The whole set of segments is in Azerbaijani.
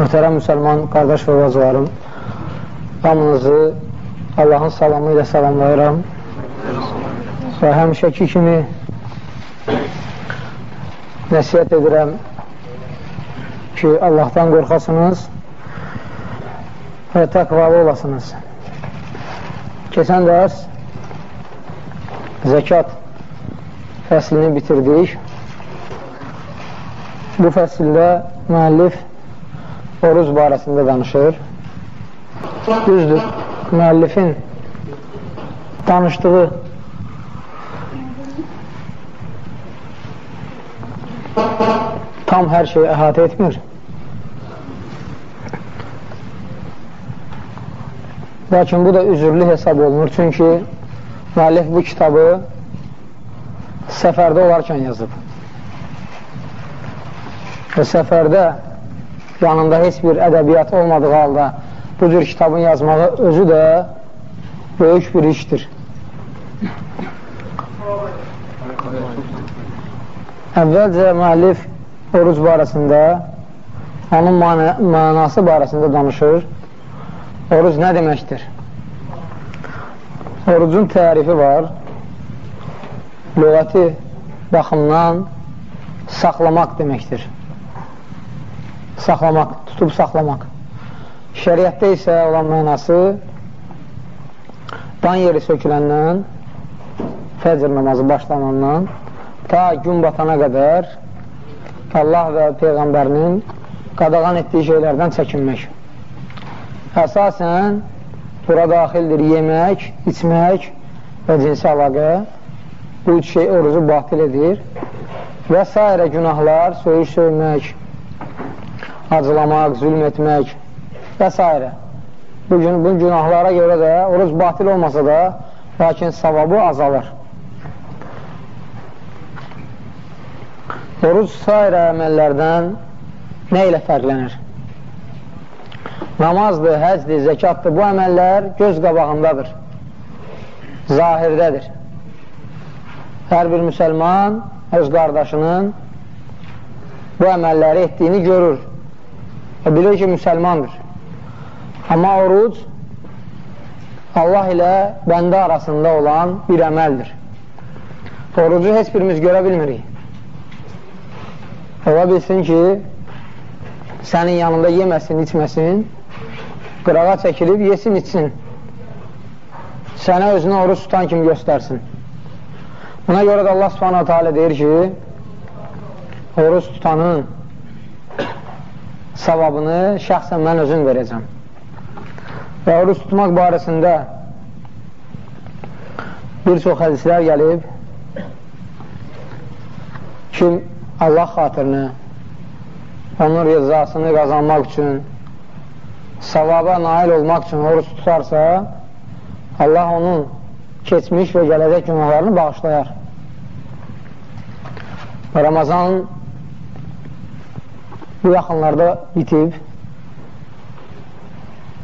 Möhtərəm müsəlman qardaş və vacılarım, hamınızı Allahın salamı ilə salamlayıram və həmişəki kimi nəsiyyət edirəm ki, Allahdan qorxasınız və təqvalı olasınız. Keçən dərs zəkat fəslini bitirdik. Bu fəsildə müəllif oruz barəsində danışır. Düzdür, müəllifin danışdığı tam hər şeyi əhatə etmir. Lakin bu da üzürlü hesab olunur. Çünki müəllif bu kitabı səfərdə olarkən yazıb. Və səfərdə yanında heç bir ədəbiyyat olmadığı halda bu cür kitabın yazmağı özü də böyük bir işdir. Əvvəlcə müəllif oruc barəsində onun mənası barəsində danışır. Oruc nə deməkdir? Orucun tərifi var. Lügəti baxımdan saxlamaq deməkdir saxlamaq, tutub saxlamaq. Şəriətdə isə olan mənası dan yeri söküləndən, fəcr namazı başlanandan ta gün batana qədər Allah və Peyğəmbərinin qadağan etdiyi şeylərdən çəkinmək. Əsasən bura daxildir yemək, içmək və cinsi əlaqə. Bu üç şey orucu batil edir və s. günahlar, söyüş söymək, acılamaq, zülm etmək və s. Bu, gün, bu günahlara görə də oruc batil olmasa da, lakin savabı azalır. Oruc s. əməllərdən nə ilə fərqlənir? Namazdır, həcdir, zəkatdır. Bu əməllər göz qabağındadır, zahirdədir. Hər bir müsəlman öz qardaşının bu əməlləri etdiyini görür və bilir ki, müsəlmandır. Amma oruc Allah ilə bəndə arasında olan bir əməldir. Orucu heç birimiz görə bilmirik. Ola bilsin ki, sənin yanında yeməsin, içməsin, qırağa çəkilib, yesin, içsin. Sənə özünə oruç tutan kimi göstərsin. Buna görə də Allah subhanahu teala deyir ki, oruç tutanın savabını şəxsən mən özüm verəcəm. Və oruç tutmaq barəsində bir çox hədislər gəlib, kim Allah xatirini, onun rızasını qazanmaq üçün, savaba nail olmaq üçün oruç tutarsa, Allah onun keçmiş və gələcək günahlarını bağışlayar. Ramazan bu yaxınlarda bitib.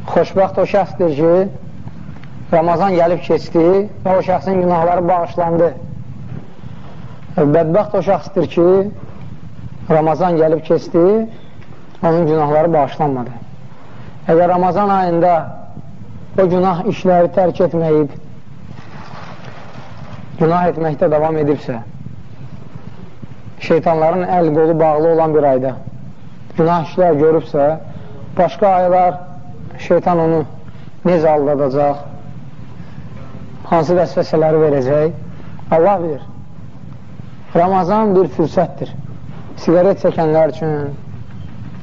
Xoşbəxt o şəxsdir ki, Ramazan gəlib keçdi və o şəxsin günahları bağışlandı. Bədbəxt o şəxsdir ki, Ramazan gəlib keçdi, onun günahları bağışlanmadı. Əgər Ramazan ayında o günah işləri tərk etməyib, günah etməkdə davam edibsə, şeytanların əl qolu bağlı olan bir ayda günah işlər görübsə, başqa aylar şeytan onu necə aldadacaq, hansı vəsvəsələri verəcək, Allah bilir. Ramazan bir fürsətdir. Sigaret çəkənlər üçün,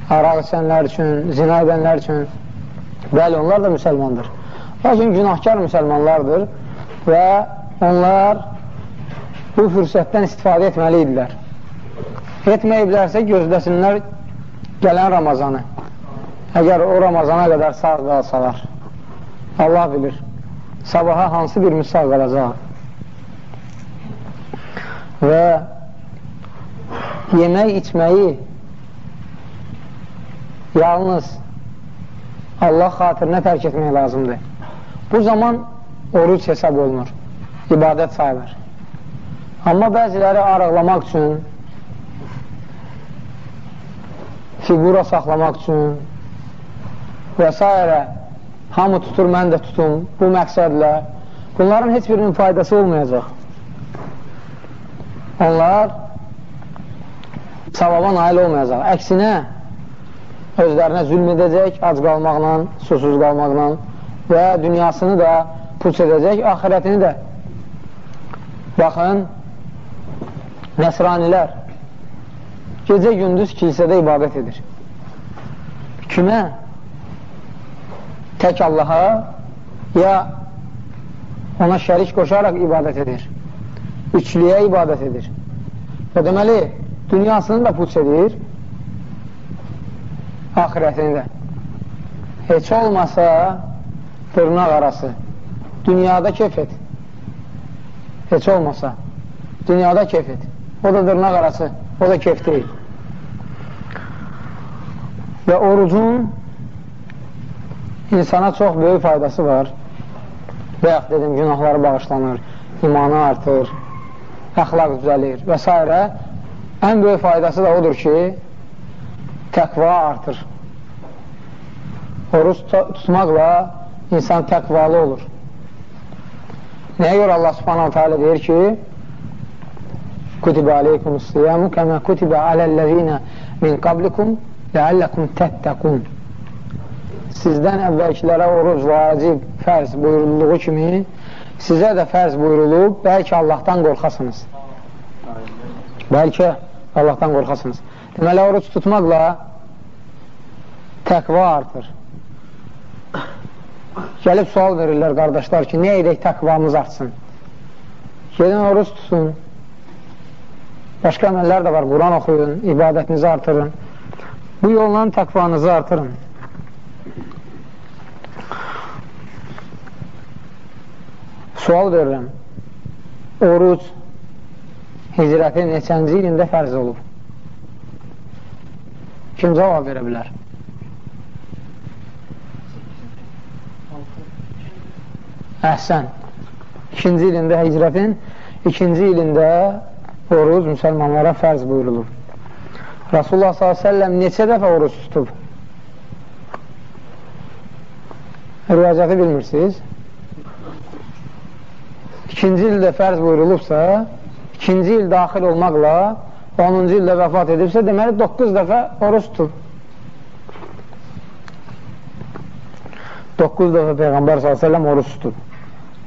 araq içənlər üçün, zina edənlər üçün, bəli, onlar da müsəlmandır. Lakin günahkar müsəlmanlardır və onlar bu fürsətdən istifadə etməli idilər. Etməyiblərsə gözləsinlər gələn Ramazanı əgər o Ramazana qədər sağ qalsalar Allah bilir sabaha hansı bir misal qalacaq və yemək içməyi yalnız Allah xatirinə tərk etmək lazımdır. Bu zaman oruc hesab olunur, ibadət sayılır. Amma bəziləri arıqlamaq üçün fiqura saxlamaq üçün, və s. Hamı tutur, mən də tutum bu məqsədlə. Bunların heç birinin faydası olmayacaq. Onlar savaba nail olmayacaq. Əksinə, özlərinə zülm edəcək, ac qalmaqla, susuz qalmaqla və dünyasını da puç edəcək, ahirətini də. Baxın, nəsranilər gecə-gündüz kilsədə ibadət edir. Kimə? Tək Allaha ya ona şərik qoşaraq ibadət edir. Üçlüyə ibadət edir. Və deməli, dünyasını da puç edir, ahirətini də. Heç olmasa dırnaq arası dünyada kef et. Heç olmasa dünyada kef et. O da dırnaq arası, o da kef deyil. Və orucun insana çox böyük faydası var. Və yaxud dedim, günahları bağışlanır, imanı artır, əxlaq düzəlir və s. Ən böyük faydası da odur ki, təqva artır. Oruç tutmaqla insan təqvalı olur. Nəyə görə Allah subhanahu teala deyir ki, Kutibə aleykumus siyamu kəmə kutibə aləl-ləzinə min qablikum ləalləkum təttəqun Sizdən əvvəlkilərə oruc vacib, fərz buyurulduğu kimi sizə də fərz buyurulub, bəlkə Allahdan qorxasınız. Bəlkə Allahdan qorxasınız. Deməli, oruc tutmaqla təqva artır. Gəlib sual verirlər qardaşlar ki, nə edək təqvamız artsın? Gedin oruc tutun. Başqa əməllər də var. Quran oxuyun, ibadətinizi artırın. Bu yolla təqvanızı artırın. Sual verirəm. Oruc hicrətin neçənci ilində fərz olub? Kim cavab verə bilər? Əhsən. İkinci ilində hicrətin ikinci ilində oruc müsəlmanlara fərz buyurulur. Rasulullah s.ə.v neçə dəfə oruc tutub? Rivacəti bilmirsiniz? İkinci ildə fərz buyurulubsa, ikinci il daxil olmaqla 10-cu ildə vəfat edibsə, deməli 9 dəfə oruç tutub. 9 dəfə Peyğəmbər s.ə.v oruç tutub.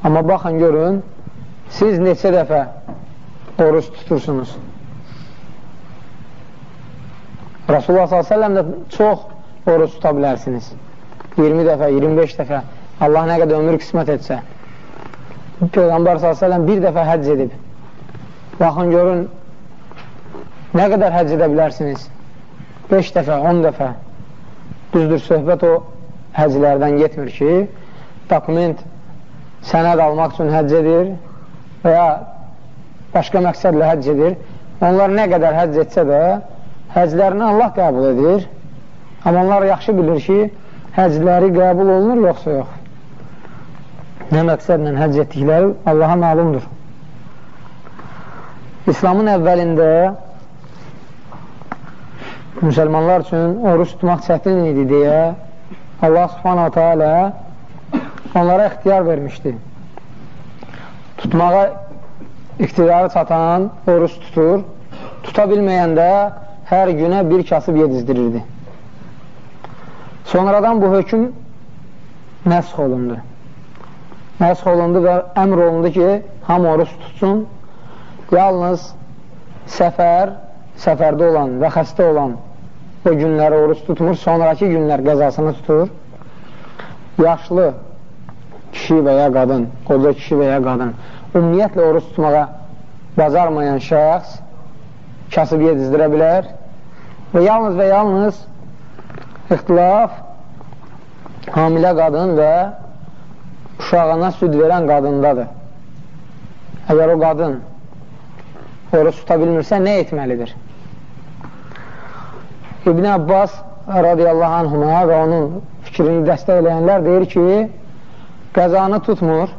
Amma baxın, görün, siz neçə dəfə oruç tutursunuz? Rasulullah s.ə.v də çox oruç tuta bilərsiniz. 20 dəfə, 25 dəfə, Allah nə qədər ömür qismət etsə. Peyğəmbər s.ə.v bir dəfə həcc edib. Baxın, görün, Nə qədər həcc edə bilərsiniz? 5 dəfə, 10 dəfə. Düzdür, söhbət o həcclərdən getmir ki, dokument sənəd almaq üçün həcc edir və ya başqa məqsədlə həcc edir. Onlar nə qədər həcc etsə də, həcclərini Allah qəbul edir. Amma onlar yaxşı bilir ki, həccləri qəbul olunur, yoxsa yox. Nə məqsədlə həcc etdikləri Allaha məlumdur. İslamın əvvəlində müsəlmanlar üçün oruç tutmaq çətin idi deyə Allah subhanahu teala onlara ixtiyar vermişdi. Tutmağa iqtidarı çatan oruç tutur, tuta bilməyəndə hər günə bir kasıb yedizdirirdi. Sonradan bu hökm nəsx olundu. Nəsx olundu və əmr olundu ki, hamı oruç tutsun, yalnız səfər, səfərdə olan və xəstə olan o günləri oruç tutmur, sonraki günlər qəzasını tutur. Yaşlı kişi və ya qadın, qoca kişi və ya qadın ümumiyyətlə oruç tutmağa bacarmayan şəxs kasıb yedizdirə bilər və yalnız və yalnız ixtilaf hamilə qadın və uşağına süd verən qadındadır. Əgər o qadın oruç tuta bilmirsə, nə etməlidir? İbn Abbas radiyallahu anhuma və onun fikrini dəstəkləyənlər deyir ki, qəzanı tutmur,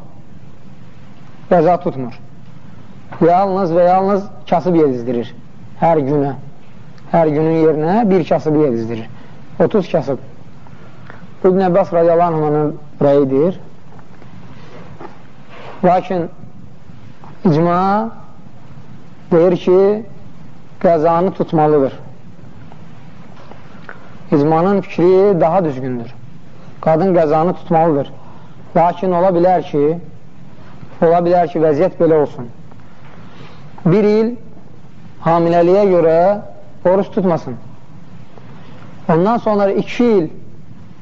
qəza tutmur. Yalnız və yalnız kasıb yedizdirir hər günə. Hər günün yerinə bir kasıb yedizdirir. 30 kasıb. İbn Əbbas radiyallahu anh'ın rəyidir. Lakin icma deyir ki, qəzanı tutmalıdır. İcmanın fikri daha düzgündür. Qadın qəzanı tutmalıdır. Lakin ola bilər ki, ola bilər ki, vəziyyət belə olsun. Bir il hamiləliyə görə oruç tutmasın. Ondan sonra iki il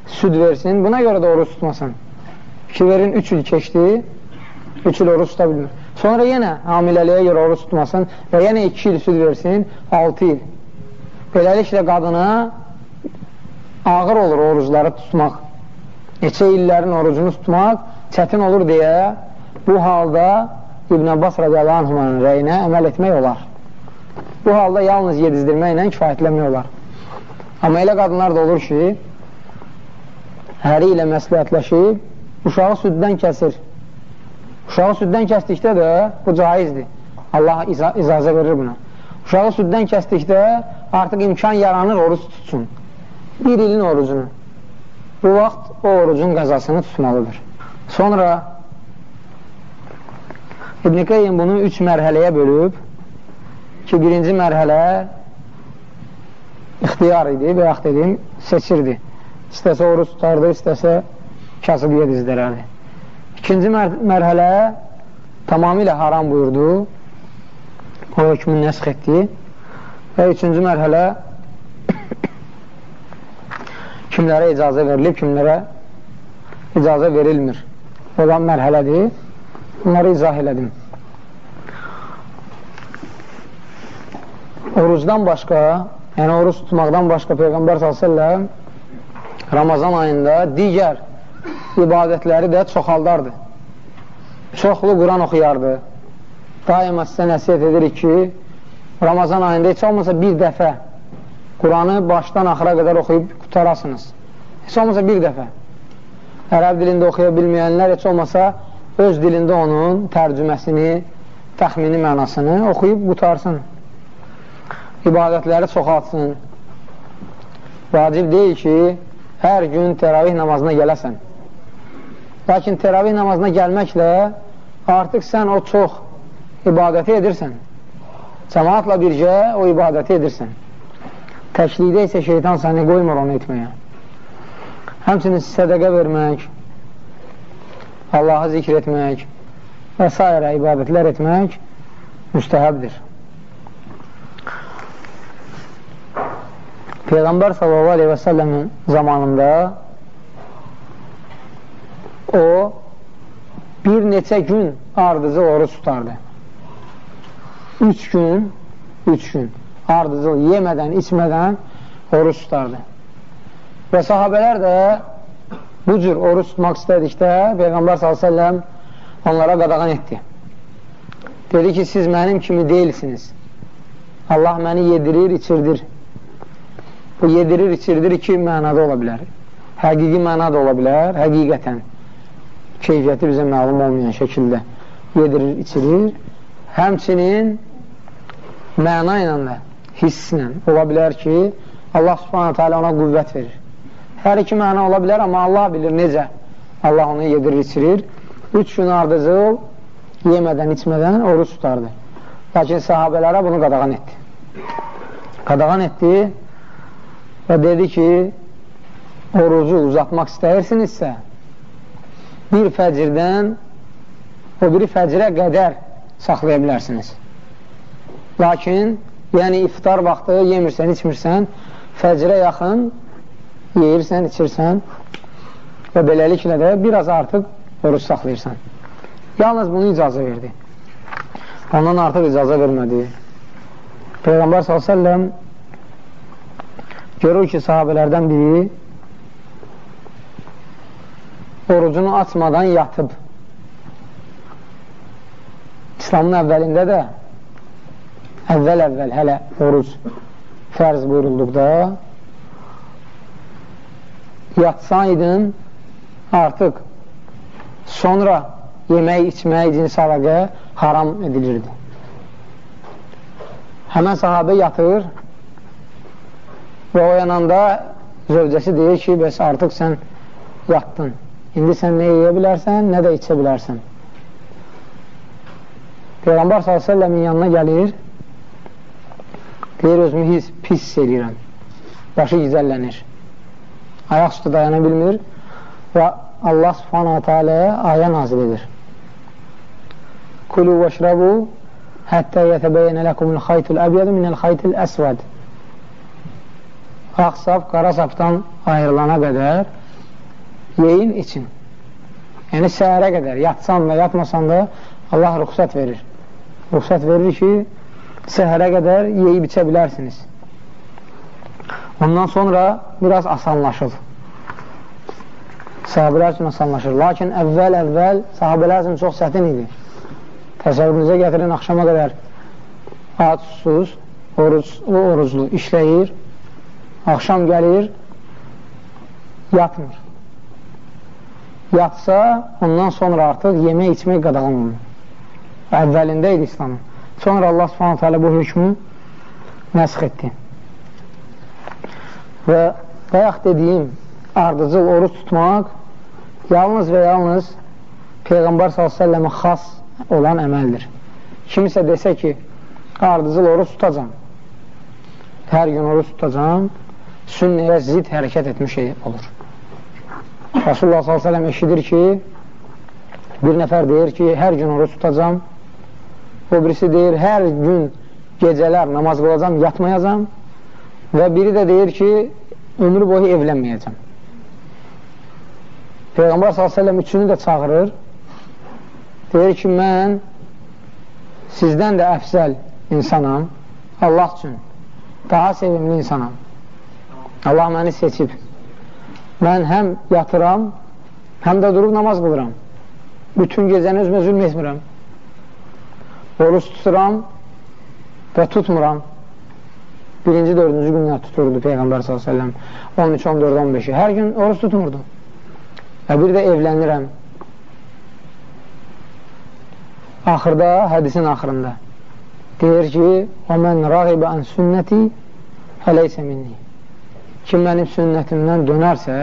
süd versin, buna görə də oruç tutmasın. Fikir verin, üç il keçdi, üç il oruç tuta bilmir. Sonra yenə hamiləliyə görə oruç tutmasın və yenə iki il süd versin, altı il. Beləliklə qadına ağır olur orucları tutmaq. Neçə illərin orucunu tutmaq çətin olur deyə bu halda İbn Abbas radiyallahu anhumanın rəyinə əməl etmək olar. Bu halda yalnız yedizdirməklə kifayətlənmək olar. Amma elə qadınlar da olur ki, həri ilə məsləhətləşib uşağı süddən kəsir. Uşağı süddən kəsdikdə də bu caizdir. Allah iza icazə verir buna. Uşağı süddən kəsdikdə artıq imkan yaranır oruç tutsun bir ilin orucunu. Bu vaxt o orucun qəzasını tutmalıdır. Sonra İbn-i Qeyyim bunu üç mərhələyə bölüb ki, birinci mərhələ ixtiyar idi və yaxud dedim, seçirdi. İstəsə oruç tutardı, istəsə kasıbiyə dizdərərdi. İkinci mər mərhələ tamamilə haram buyurdu, o hökmün nəsx etdi və üçüncü mərhələ kimlərə icazə verilib, kimlərə icazə verilmir. Olan mərhələdir. Bunları izah elədim. Orucdan başqa, yəni oruc tutmaqdan başqa Peyğəmbər s.ə.v Ramazan ayında digər ibadətləri də çoxaldardı. Çoxlu Quran oxuyardı. Daima sizə nəsiyyət edirik ki, Ramazan ayında heç olmasa bir dəfə Quranı başdan axıra qədər oxuyub qutarasınız. Heç olmasa bir dəfə. Ərəb dilində oxuya bilməyənlər heç olmasa öz dilində onun tərcüməsini, təxmini mənasını oxuyub qutarsın. İbadətləri çoxaltsın. Vacib deyil ki, hər gün təravih namazına gələsən. Lakin təravih namazına gəlməklə artıq sən o çox ibadəti edirsən. Cəmaatla bircə o ibadəti edirsən. Təklikdə isə şeytan səni qoymur onu etməyə. Həmçinin sədəqə vermək, Allahı zikr etmək və s. ibadətlər etmək müstəhəbdir. Peyğəmbər səlləmin zamanında o bir neçə gün ardıcı oruç tutardı. Üç gün, üç gün ardıcıl yemədən, içmədən oruç tutardı. Və sahabələr də bu cür oruç tutmaq istədikdə Peyğəmbər s.ə.v onlara qadağan etdi. Dedi ki, siz mənim kimi deyilsiniz. Allah məni yedirir, içirdir. Bu yedirir, içirdir iki mənada ola bilər. Həqiqi mənada ola bilər, həqiqətən. Keyfiyyəti bizə məlum olmayan şəkildə yedirir, içirir. Həmçinin məna ilə də hisslə ola bilər ki, Allah subhanətə alə ona qüvvət verir. Hər iki məna ola bilər, amma Allah bilir necə Allah onu yedirir, içirir. Üç gün ardıcıl yemədən, içmədən oruç tutardı. Lakin sahabələrə bunu qadağan etdi. Qadağan etdi və dedi ki, orucu uzatmaq istəyirsinizsə, bir fəcirdən o biri fəcirə qədər saxlaya bilərsiniz. Lakin Yəni, iftar vaxtı yemirsən, içmirsən, fəcrə yaxın yeyirsən, içirsən və beləliklə də biraz artıq oruç saxlayırsan. Yalnız bunu icazə verdi. Ondan artıq icazə vermədi. Peyğəmbər s.ə.v görür ki, sahabələrdən biri orucunu açmadan yatıb. İslamın əvvəlində də əvvəl-əvvəl hələ oruc fərz buyurulduqda yatsaydın artıq sonra yemək, içmək, cins əlaqə haram edilirdi. Həmən sahabə yatır və oyananda zövcəsi deyir ki, bəs artıq sən yatdın. İndi sən nə yeyə bilərsən, nə də içə bilərsən. Peyğəmbər s.ə.v-in yanına gəlir, deyir, özümü his, pis edirəm. Başı gizəllənir. Ayaq üstü dayana bilmir və Allah subhanahu teala'ya ayə nazil edir. Kulu və şrabu həttə yətəbəyyənə ləkumul xaytul əbiyyədu minəl xaytul əsvəd. Ağ sap, qara sapdan ayrılana qədər yeyin için. Yəni səhərə qədər yatsan və yatmasan da Allah ruxsat verir. Ruxsat verir ki, səhərə qədər yeyib içə bilərsiniz. Ondan sonra biraz asanlaşır. Sahabələr üçün asanlaşır. Lakin əvvəl-əvvəl sahabələr üçün çox çətin idi. Təsəvvürünüzə gətirin, axşama qədər ac, susuz, oruclu, oruclu işləyir, axşam gəlir, yatmır. Yatsa, ondan sonra artıq yemək içmək qadağan olunur. Əvvəlində idi İslamın. Sonra Allah subhanətə alə bu hökmü nəsx etdi. Və bayaq dediyim ardıcıl oruç tutmaq yalnız və yalnız Peyğəmbər s.ə.və xas olan əməldir. Kimisə desə ki, ardıcıl oruç tutacam, hər gün oruç tutacam, sünnəyə zid hərəkət etmiş şey olur. Rasulullah s.ə.v eşidir ki, bir nəfər deyir ki, hər gün oruç tutacam, o birisi deyir, hər gün gecələr namaz qılacam, yatmayacam və biri də deyir ki, ömrü boyu evlənməyəcəm. Peyğəmbər s.ə.v üçünü də çağırır. Deyir ki, mən sizdən də əfsəl insanam. Allah üçün daha sevimli insanam. Allah məni seçib. Mən həm yatıram, həm də durub namaz qılıram. Bütün gecəni özümə zülm etmirəm. Oruç tuturam və tutmuram. Birinci, dördüncü günlər tuturdu Peyğəmbər s.ə.v. 13, 14, 15-i. Hər gün oruç tutmurdu. Və bir də evlənirəm. Axırda, hədisin axırında deyir ki, o mən rağibə ən sünnəti fələysə minni. Kim mənim sünnətimdən dönərsə,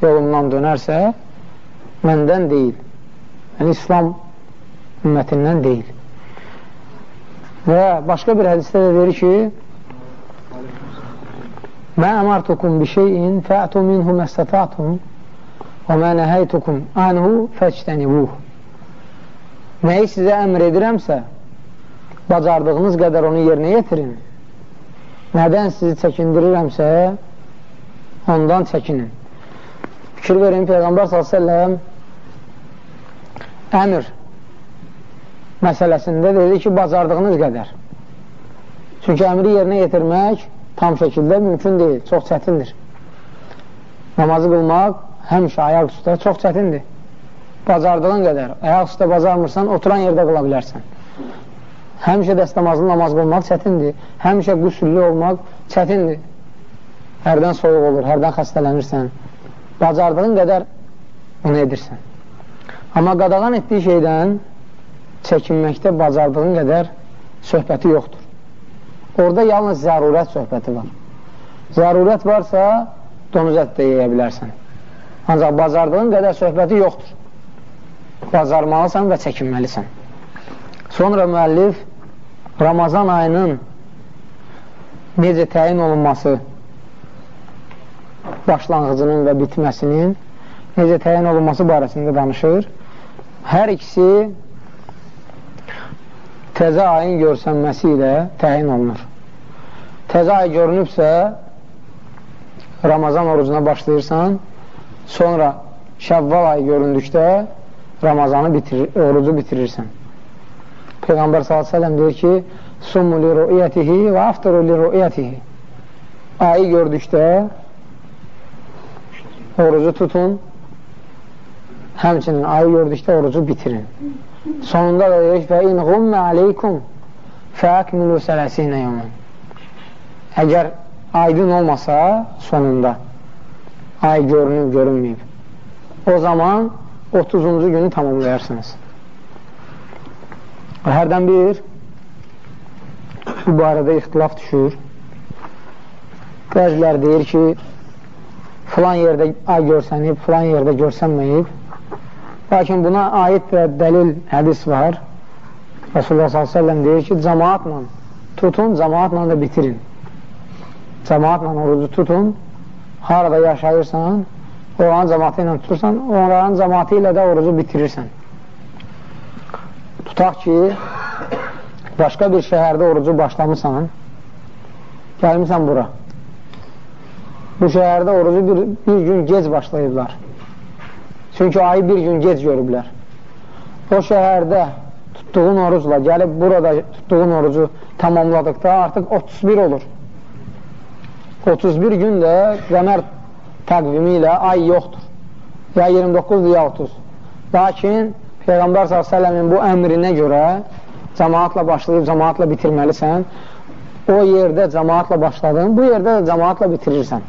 yolumdan dönərsə, məndən deyil. Yəni, İslam ümmətindən deyil. Və başqa bir hədisdə də deyir ki, Mə əmartukum bi şeyin fə'tu minhu məstətətum Və mə nəhəytukum anhu fəçtənibuh. Nəyi sizə əmr edirəmsə, bacardığınız qədər onu yerinə yetirin. Nədən sizi çəkindirirəmsə, ondan çəkinin. Fikir verin, Peyğəmbər s.ə.v əmr məsələsində dedi ki, bacardığınız qədər. Çünki əmri yerinə yetirmək tam şəkildə mümkün deyil, çox çətindir. Namazı qılmaq həmişə ayaq üstə çox çətindir. Bacardığın qədər. Ayaq üstə bacarmırsan, oturan yerdə qıla bilərsən. Həmişə dəstəmazlı namaz qılmaq çətindir. Həmişə qüsüllü olmaq çətindir. Hərdən soyuq olur, hərdən xəstələnirsən. Bacardığın qədər bunu edirsən. Amma qadağan etdiyi şeydən çəkinməkdə bacardığın qədər söhbəti yoxdur. Orada yalnız zərurət söhbəti var. Zərurət varsa, donuz ət də yeyə bilərsən. Ancaq bacardığın qədər söhbəti yoxdur. Bacarmalısan və çəkinməlisən. Sonra müəllif Ramazan ayının necə təyin olunması başlanğıcının və bitməsinin necə təyin olunması barəsində danışır. Hər ikisi təzə ayın görsənməsi ilə təyin olunur. Təzə ay görünübsə Ramazan orucuna başlayırsan Sonra Şəvval ayı göründükdə Ramazanı bitirir, orucu bitirirsən. Peyğəmbər s.ə.v deyir ki, Summu li ru'yətihi və aftaru li ru'yətihi Ayı gördükdə orucu tutun, həmçinin ayı gördükdə orucu bitirin. Sonunda da deyir ki, fə in qummə aleykum fəəkmilu sələsinə yomən. Əgər aydın olmasa sonunda ay görünüb, görünməyib. O zaman 30-cu günü tamamlayarsınız. Hərdən bir bu barədə ixtilaf düşür. Bəzilər deyir ki, filan yerdə ay görsənib, filan yerdə görsənməyib. Lakin buna aid və dəlil hədis var. Rasulullah s.ə.v deyir ki, cəmaatla tutun, cəmaatla da bitirin. Cəmaatla orucu tutun, harada yaşayırsan, oranın cəmatı ilə tutursan, oranın cəmatı ilə də orucu bitirirsən. Tutaq ki, başqa bir şəhərdə orucu başlamısan, gəlmirsən bura. Bu şəhərdə orucu bir, bir gün gec başlayıblar. Çünki ayı bir gün gec görüblər. O şəhərdə tutduğun orucla gəlib burada tutduğun orucu tamamladıqda artıq 31 olur. 31 gün də qəmər təqvimi ilə ay yoxdur. Ya 29 ya 30. Lakin Peyğəmbər s.ə.v-in bu əmrinə görə cəmaatla başlayıb cəmaatla bitirməlisən. O yerdə cəmaatla başladın, bu yerdə də cəmaatla bitirirsən.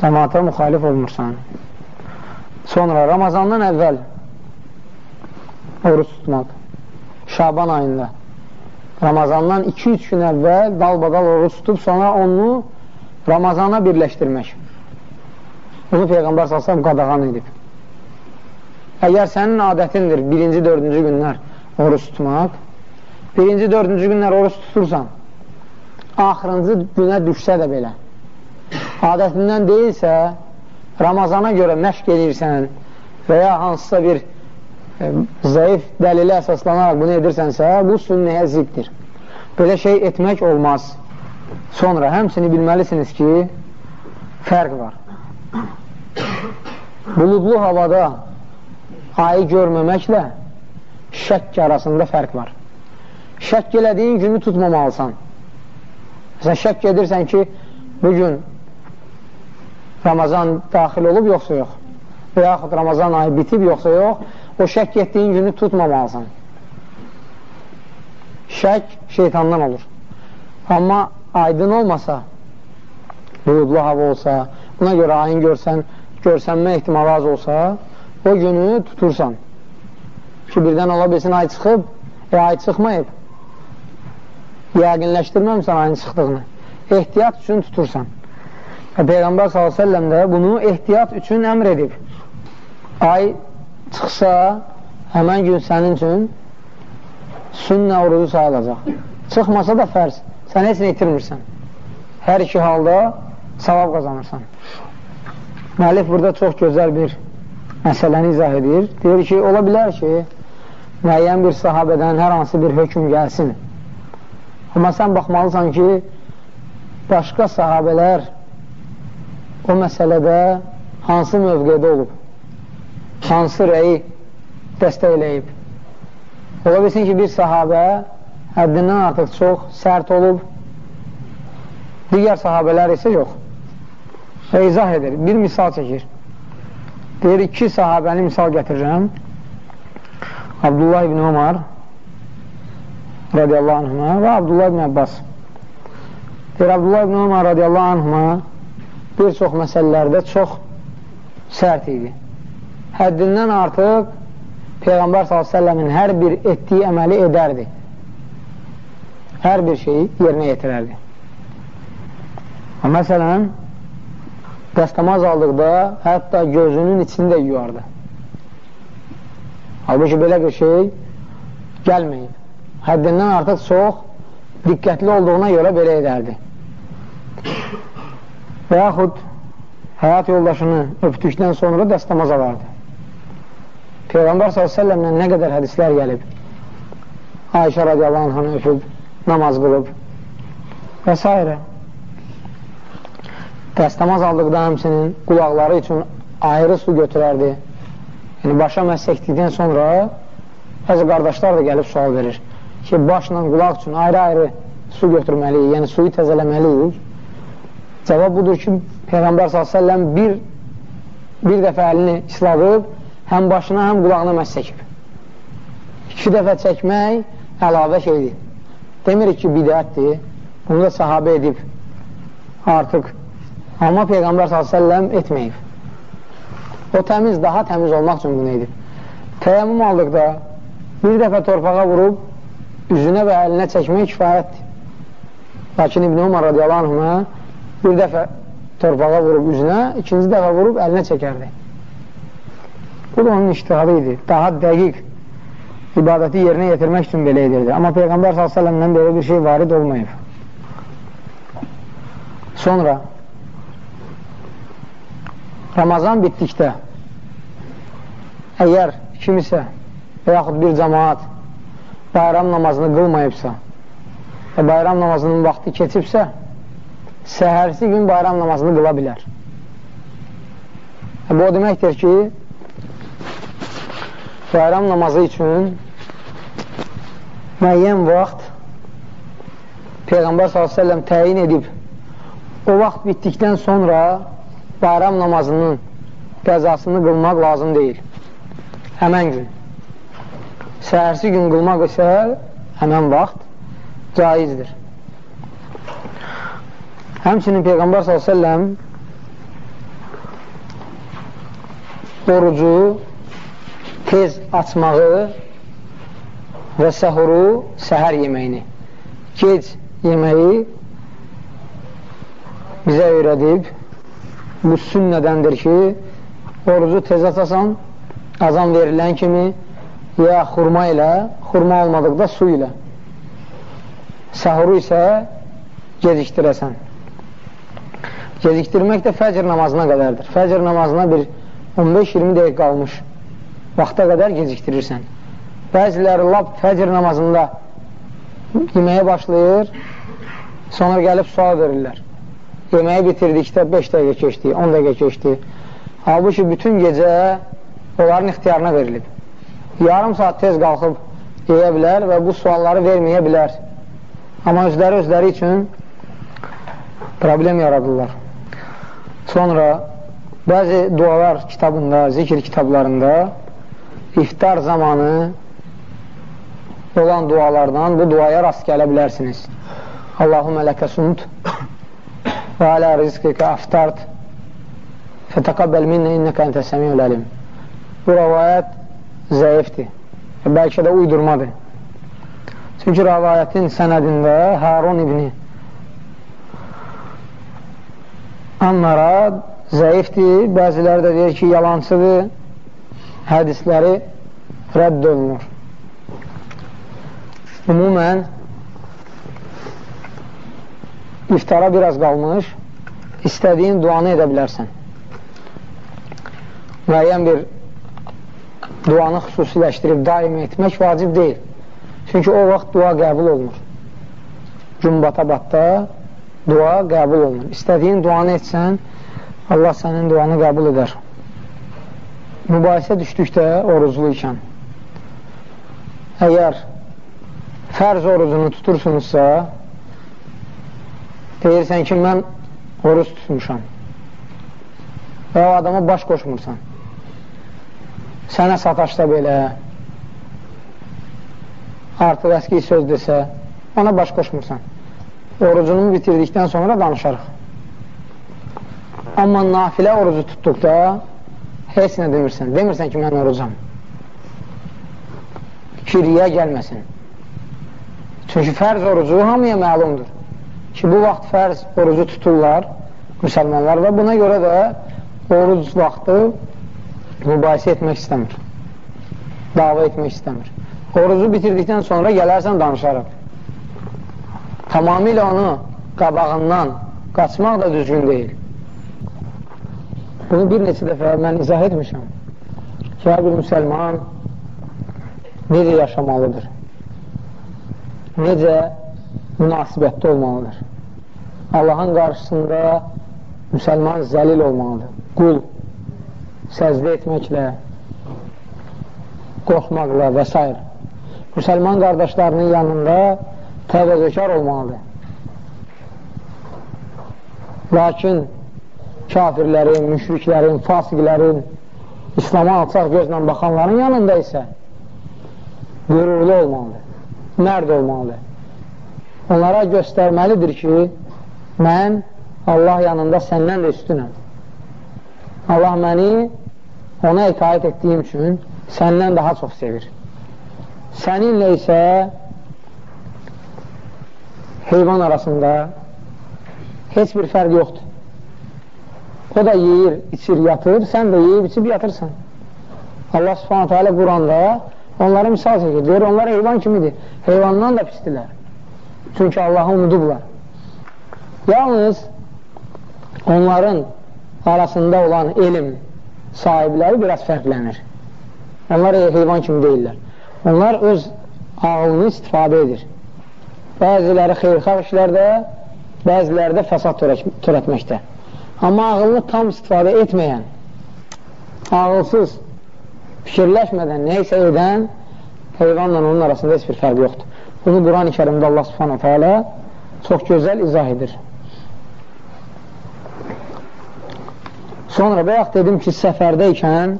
Cəmaata müxalif olmursan. Sonra Ramazandan əvvəl oruç tutmaq. Şaban ayında. Ramazandan 2-3 gün əvvəl dalbadal oruç tutub, sonra onu Ramazana birləşdirmək. Bunu Peyğəmbər s.ə.v qadağan edib. Əgər sənin adətindir birinci, dördüncü günlər oruç tutmaq, birinci, dördüncü günlər oruç tutursan, axırıncı günə düşsə də belə, adətindən deyilsə, Ramazana görə məşq edirsən və ya hansısa bir e, zəif dəlilə əsaslanaraq bunu edirsənsə, bu sünnəyə ziddir. Belə şey etmək olmaz. Sonra həmsini bilməlisiniz ki, fərq var. Buludlu havada ayı görməməklə şəkk arasında fərq var. Şəkk elədiyin günü tutmamalısan. Məsələn, şəkk edirsən ki, bugün Ramazan daxil olub, yoxsa yox. Və yaxud Ramazan ayı bitib, yoxsa yox. O şəkk etdiyin günü tutmamalısan. Şək şeytandan olur. Amma aydın olmasa, buludlu hava olsa, buna görə ayın görsən, görsənmə ehtimalı az olsa, o günü tutursan. Ki, birdən ola bilsin, ay çıxıb, e, ay çıxmayıb. Yəqinləşdirməmsən ayın çıxdığını. Ehtiyat üçün tutursan. Peyğəmbər s.ə.v də bunu ehtiyat üçün əmr edib. Ay çıxsa, həmən gün sənin üçün sünnə orucu sayılacaq. Çıxmasa da fərz. Sən heç nə itirmirsən. Hər iki halda savab qazanırsan. Müəllif burada çox gözəl bir məsələni izah edir. Deyir ki, ola bilər ki, müəyyən bir sahabədən hər hansı bir hökm gəlsin. Amma sən baxmalısan ki, başqa sahabələr o məsələdə hansı mövqedə olub, hansı rəyi dəstəkləyib. Ola bilsin ki, bir sahabə həddindən artıq çox sərt olub, digər sahabələr isə yox. Və izah edir, bir misal çəkir. Deyir, iki sahabəni misal gətirirəm. Abdullah ibn Umar radiyallahu anhına və Abdullah ibn Abbas. Deyir, Abdullah ibn Umar radiyallahu anhına bir çox məsələlərdə çox sərt idi. Həddindən artıq Peyğəmbər s.ə.v-in hər bir etdiyi əməli edərdi. Hər bir şeyi yerinə yetirərdi. Məsələn, dəstəmaz aldıqda hətta gözünün içini də yuyardı. Halbuki belə bir şey gəlməyib. Həddindən artıq çox diqqətli olduğuna görə belə edərdi. Və yaxud həyat yoldaşını öpdükdən sonra dəstəmaz alardı. Peyğəmbər s.ə.v nə qədər hədislər gəlib. Ayşə radiyallahu anhını öpüb, namaz qılıb və s. Dəstəmaz aldıqda həmsinin qulaqları üçün ayrı su götürərdi. Yəni, başa məhz çəkdikdən sonra bəzi qardaşlar da gəlib sual verir ki, başla qulaq üçün ayrı-ayrı su götürməliyik, yəni suyu təzələməliyik. Cavab budur ki, Peyğəmbər s.ə.v bir, bir dəfə əlini isladıb, həm başına, həm qulağına məhz çəkib. İki dəfə çəkmək əlavə şeydir. Demirik ki, bidətdir. Bunu da sahabə edib. Artıq Amma Peyğəmbər s.ə.v etməyib. O təmiz, daha təmiz olmaq üçün bunu edib. Təyəmmüm aldıqda bir dəfə torpağa vurub üzünə və əlinə çəkmək kifayətdir. Lakin İbn Umar radiyallahu anhına bir dəfə torpağa vurub üzünə, ikinci dəfə vurub əlinə çəkərdi. Bu da onun iştihadı idi. Daha dəqiq ibadəti yerinə yetirmək üçün belə edirdi. Amma Peyğəmbər s.ə.v-dən belə bir şey varid olmayıb. Sonra Ramazan bitdikdə əgər kimisə və yaxud bir cəmaat bayram namazını qılmayıbsa və bayram namazının vaxtı keçibsə, səhərsi gün bayram namazını qıla bilər. Bu o deməkdir ki, bayram namazı üçün müəyyən vaxt Peyğəmbər s.ə.v təyin edib o vaxt bitdikdən sonra bayram namazının qəzasını qılmaq lazım deyil. Həmən gün. Səhərsi gün qılmaq isə həmən vaxt caizdir. Həmçinin Peyğəmbər s.ə.v orucu tez açmağı və səhuru səhər yeməyini, gec yeməyi bizə öyrədib bu sünnədəndir ki, orucu tez açasan, azam verilən kimi ya xurma ilə, xurma olmadıqda su ilə. Səhuru isə gecikdirəsən. Gecikdirmək də fəcr namazına qədərdir. Fəcr namazına bir 15-20 dəqiq qalmış vaxta qədər gecikdirirsən. Bəziləri lap fəcr namazında yeməyə başlayır, sonra gəlib sual verirlər. Yeməyi bitirdikdə 5 dəqiqə keçdi, 10 dəqiqə keçdi. Halbuki bütün gecə onların ixtiyarına verilib. Yarım saat tez qalxıb yeyə bilər və bu sualları verməyə bilər. Amma özləri özləri üçün problem yaradırlar. Sonra bəzi dualar kitabında, zikir kitablarında iftar zamanı olan dualardan bu duaya rast gələ bilərsiniz. Allahumə ləkə sumut və alə rizqikə aftart fətəqəbbəl minnə innəkə əntə səmiyul əlim. Bu rəvayət zəifdir. Bəlkə də uydurmadır. Çünki rəvayətin sənədində Harun ibni Anlara zəifdir, bəziləri də deyir ki, yalancıdır, hədisləri rədd olunur. Ümumən, iftara biraz qalmış, istədiyin duanı edə bilərsən. Müəyyən bir duanı xüsusiləşdirib daim etmək vacib deyil. Çünki o vaxt dua qəbul olunur. Gün bata-batda dua qəbul olunur. İstədiyin duanı etsən, Allah sənin duanı qəbul edər. Mübahisə düşdükdə oruclu ikən əgər fərz orucunu tutursunuzsa deyirsən ki, mən oruz tutmuşam və o adama baş qoşmursan. Sənə sataşsa belə, artıq əski söz desə, ona baş qoşmursan. Orucunu bitirdikdən sonra danışarıq. Amma nafilə orucu tutduqda heç nə demirsən. Demirsən ki, mən orucam. Kiriyə gəlməsin. Çünki fərz orucu hamıya məlumdur ki, bu vaxt fərz orucu tuturlar müsəlmanlar və buna görə də oruc vaxtı mübahisə etmək istəmir. Dava etmək istəmir. Orucu bitirdikdən sonra gələrsən danışarıq. Tamamilə onu qabağından qaçmaq da düzgün deyil. Bunu bir neçə dəfə mən izah etmişəm ki, hər bir müsəlman necə yaşamalıdır? Necə münasibətdə olmalıdır. Allahın qarşısında müsəlman zəlil olmalıdır. Qul səzdə etməklə, qorxmaqla və s. Müsəlman qardaşlarının yanında təvəzəkar olmalıdır. Lakin kafirlərin, müşriklərin, fasiqlərin, İslama alçaq gözlə baxanların yanında isə qürurlu olmalıdır, mərd olmalıdır onlara göstərməlidir ki, mən Allah yanında səndən də üstünəm. Allah məni ona itaət etdiyim üçün səndən daha çox sevir. Səninlə isə heyvan arasında heç bir fərq yoxdur. O da yeyir, içir, yatır, sən də yeyib, içib yatırsan. Allah subhanətə alə Quranda onları misal çəkir. Deyir, onlar heyvan kimidir. Heyvandan da pisdirlər. Çünki Allahı unudublar. Yalnız onların arasında olan elm sahibləri biraz fərqlənir. Onlar heyvan kimi deyirlər. Onlar öz ağlını istifadə edir. Bəziləri xeyrxar işlərdə, bəziləri də fəsad törətməkdə. Amma ağılını tam istifadə etməyən, ağılsız, fikirləşmədən neysə edən heyvanla onun arasında heç bir fərq yoxdur. Bunu Quran-ı kərimdə Allah subhanahu teala çox gözəl izah edir. Sonra bayaq dedim ki, səfərdə ikən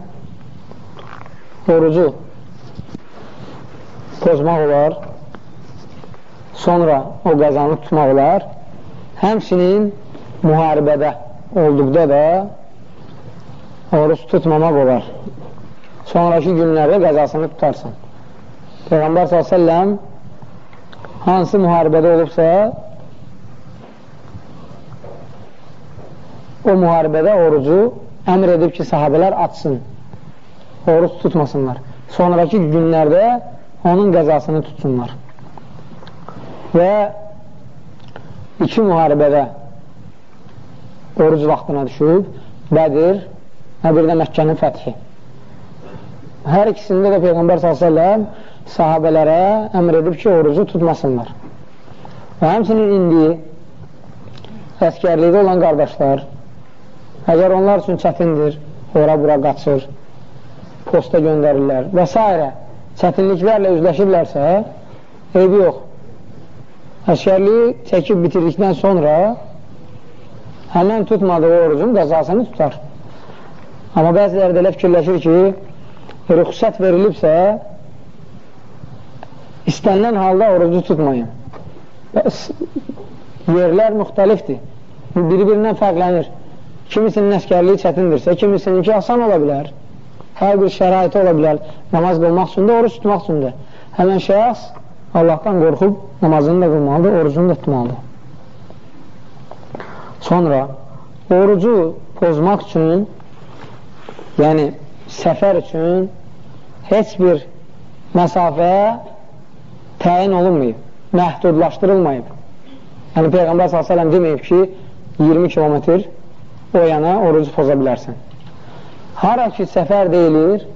orucu pozmaq olar, sonra o qəzanı tutmaq olar, həmsinin müharibədə olduqda da oruç tutmamaq olar. Sonraki günlərdə qəzasını tutarsan. Peyğəmbər s.ə.v hansı müharibədə olubsa o müharibədə orucu əmr edib ki, sahabələr atsın, oruç tutmasınlar. Sonraki günlərdə onun qəzasını tutsunlar. Və iki müharibədə oruc vaxtına düşüb, Bədir və bir də Məkkənin fəthi. Hər ikisində də Peyğəmbər s.ə.v sahabələrə əmr edib ki, orucu tutmasınlar. Və həmsinin indi əskərlikdə olan qardaşlar Əgər onlar üçün çətindir, ora-bura qaçır, posta göndərirlər və s. çətinliklərlə üzləşirlərsə, eybi yox. Əskərliyi çəkib bitirdikdən sonra həmən tutmadığı orucun qəzasını tutar. Amma bəziləri də elə fikirləşir ki, rüxsət verilibsə, istənilən halda orucu tutmayın. Bəs yerlər müxtəlifdir. Biri-birindən fərqlənir. Kimisinin əskərliyi çətindirsə, kimisininki asan ola bilər. Hər bir şəraiti ola bilər. Namaz qılmaq üçün də, oruç tutmaq üçün də. Həmən şəxs Allahdan qorxub namazını da qılmalıdır, orucunu da tutmalıdır. Sonra orucu pozmaq üçün, yəni səfər üçün heç bir məsafə təyin olunmayıb, məhdudlaşdırılmayıb. Yəni Peyğəmbər s.ə.v deməyib ki, 20 kilometr o yana orucu poza bilərsən. Hara ki səfər deyilir,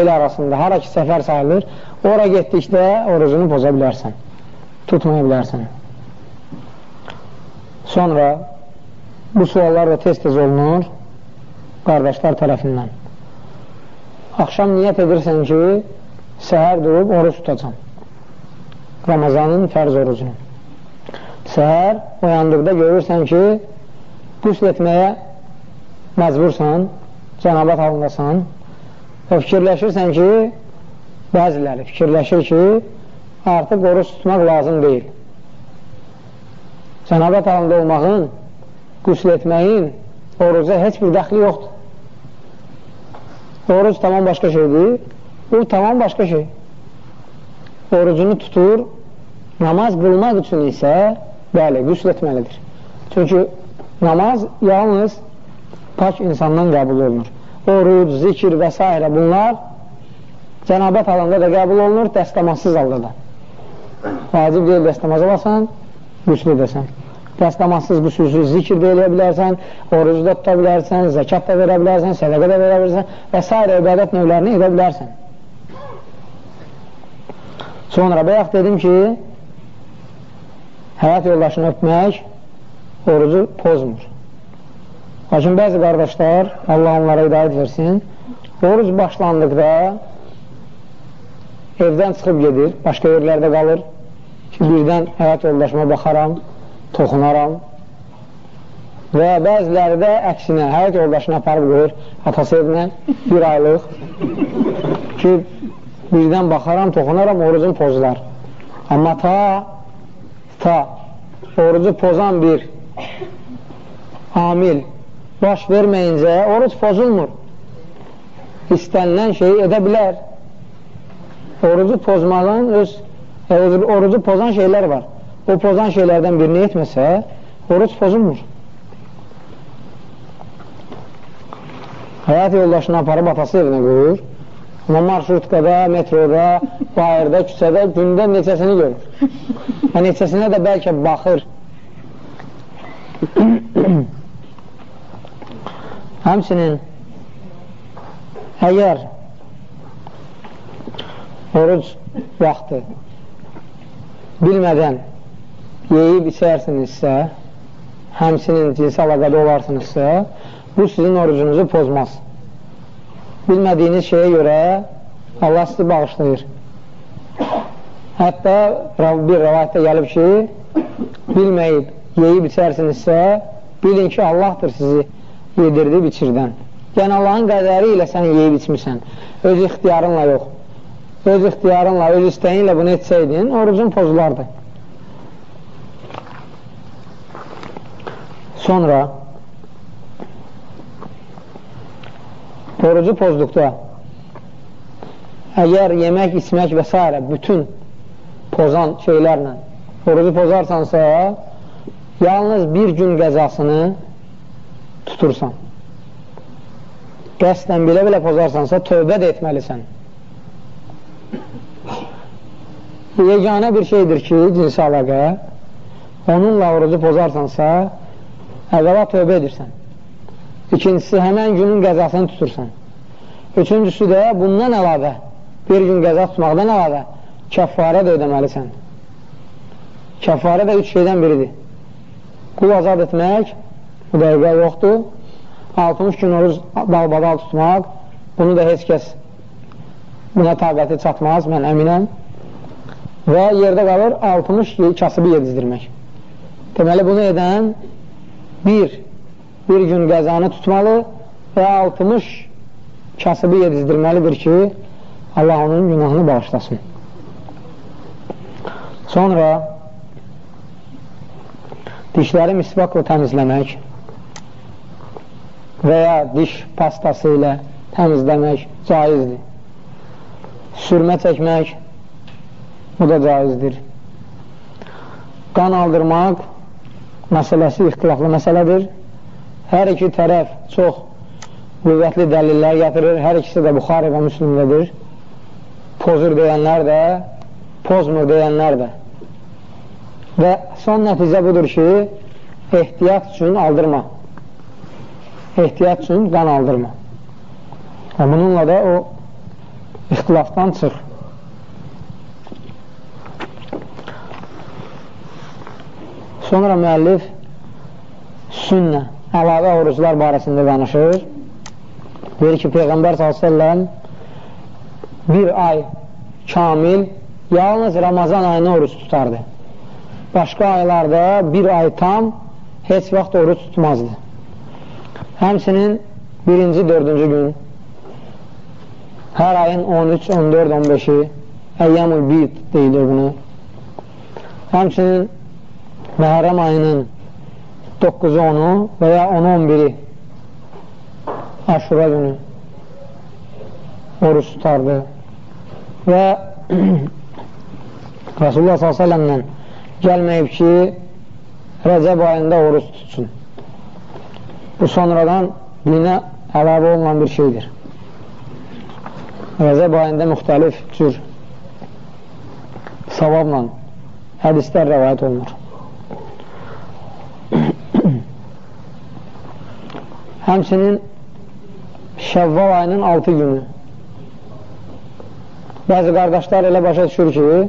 el arasında, hara ki səfər sayılır, ora getdikdə orucunu poza bilərsən, tutmaya bilərsən. Sonra bu suallar da tez-tez olunur qardaşlar tərəfindən. Axşam niyyət edirsən ki, səhər durub oruç tutacam. Ramazanın fərz orucunu. Səhər oyandıqda görürsən ki, qüsl etməyə məcbursan, cənabat halındasan və fikirləşirsən ki, bəziləri fikirləşir ki, artıq oruç tutmaq lazım deyil. Cənabat halında olmağın, qüsl etməyin oruca heç bir dəxli yoxdur. Oruc tamam başqa şeydir, bu tamam başqa şey. Orucunu tutur, namaz qılmaq üçün isə, bəli, qüsl etməlidir. Çünki namaz yalnız pak insandan qəbul olunur. Oruc, zikir və s. bunlar cənabət halında da qəbul olunur, dəstəmazsız halda da. Vacib deyil dəstəmaz olasan, güclü desən. Dəstəmazsız qüsursuz zikir də eləyə bilərsən, orucu da tuta bilərsən, zəkat da verə bilərsən, sədəqə də verə bilərsən və s. ibadət növlərini edə bilərsən. Sonra bayaq dedim ki, həyat yoldaşını öpmək orucu pozmur. Lakin bəzi qardaşlar, Allah onlara hidayət versin, oruc başlandıqda evdən çıxıb gedir, başqa yerlərdə qalır ki, birdən həyat yoldaşıma baxaram, toxunaram və bəziləri də əksinə həyat yoldaşını aparıb qoyur atası evinə bir aylıq ki, birdən baxaram, toxunaram, orucum pozular. Amma ta, ta orucu pozan bir amil baş verməyincə oruc pozulmur. İstənilən şeyi edə bilər. Orucu pozmağın öz e, orucu pozan şeylər var. O pozan şeylərdən birini etməsə, oruc pozulmur. Həyat yoldaşını aparıb atası evinə qoyur. Amma marşrutkada, metroda, bayırda, küçədə gündə neçəsini görür. Və neçəsinə də bəlkə baxır. Həmsinin əgər oruc vaxtı bilmədən yeyib içərsinizsə, həmsinin cinsi əlaqədə olarsınızsa, bu sizin orucunuzu pozmaz. Bilmədiyiniz şeyə görə Allah sizi bağışlayır. Hətta bir rəvayətdə gəlib ki, bilməyib, yeyib içərsinizsə, bilin ki, Allahdır sizi yedirdi biçirdən. Yəni, Allahın qədəri ilə sən yeyib içmirsən, öz ixtiyarınla yox. Öz ixtiyarınla, öz istəyinlə bunu etsəydin, orucun pozulardı. Sonra orucu pozduqda əgər yemək, içmək və s. bütün pozan şeylərlə orucu pozarsansa yalnız bir gün qəzasını tutursan. Qəsdən bilə-bilə pozarsansa tövbə də etməlisən. Yeganə bir şeydir ki, cinsi əlaqə onunla orucu pozarsansa əvvəla tövbə edirsən. İkincisi, həmən günün qəzasını tutursan. Üçüncüsü də bundan əlavə, bir gün qəza tutmaqdan əlavə kəffarə də ödəməlisən. Kəffarə də üç şeydən biridir. Qul azad etmək, dəqiqə yoxdur. 60 gün oruz dalbadal tutmaq, bunu da heç kəs buna taqəti çatmaz, mən əminəm. Və yerdə qalır 60 kasıbı yedizdirmək. Deməli, bunu edən bir, bir gün qəzanı tutmalı və 60 kasıbı yedizdirməlidir ki, Allah onun günahını bağışlasın. Sonra dişləri misvaqla təmizləmək və ya diş pastası ilə təmizləmək caizdir. Sürmə çəkmək bu da caizdir. Qan aldırmaq məsələsi ixtilaflı məsələdir. Hər iki tərəf çox qüvvətli dəlillər gətirir. Hər ikisi də Buxarə və Müslümdədir. Pozur deyənlər də, pozmur deyənlər də. Və son nəticə budur ki, ehtiyat üçün aldırma. Ehtiyat üçün qan aldırma. Və bununla da o ixtilafdan çıx. Sonra müəllif sünnə, əlavə oruclar barəsində danışır. Deyir ki, Peyğəmbər s.ə.v bir ay kamil yalnız Ramazan ayını oruç tutardı. Başqa aylarda bir ay tam heç vaxt oruç tutmazdı. Həmsinin birinci, dördüncü gün. Hər ayın 13, 14, 15-i Əyyamul Bid deyilir bunu. Həmsinin Məhərrəm ayının 9-u 10-u və ya 10-11-i aşura günü. Oruç tutardı. Və Rasulullah s.ə.v-lə gəlməyib ki, Rəcəb ayında oruç tutsun. Bu sonradan dinə əlavə olunan bir şeydir. Rəcəb ayında müxtəlif cür savabla hədislər rəvayət olunur. Həmçinin Şəvval ayının 6 günü. Bəzi qardaşlar elə başa düşür ki,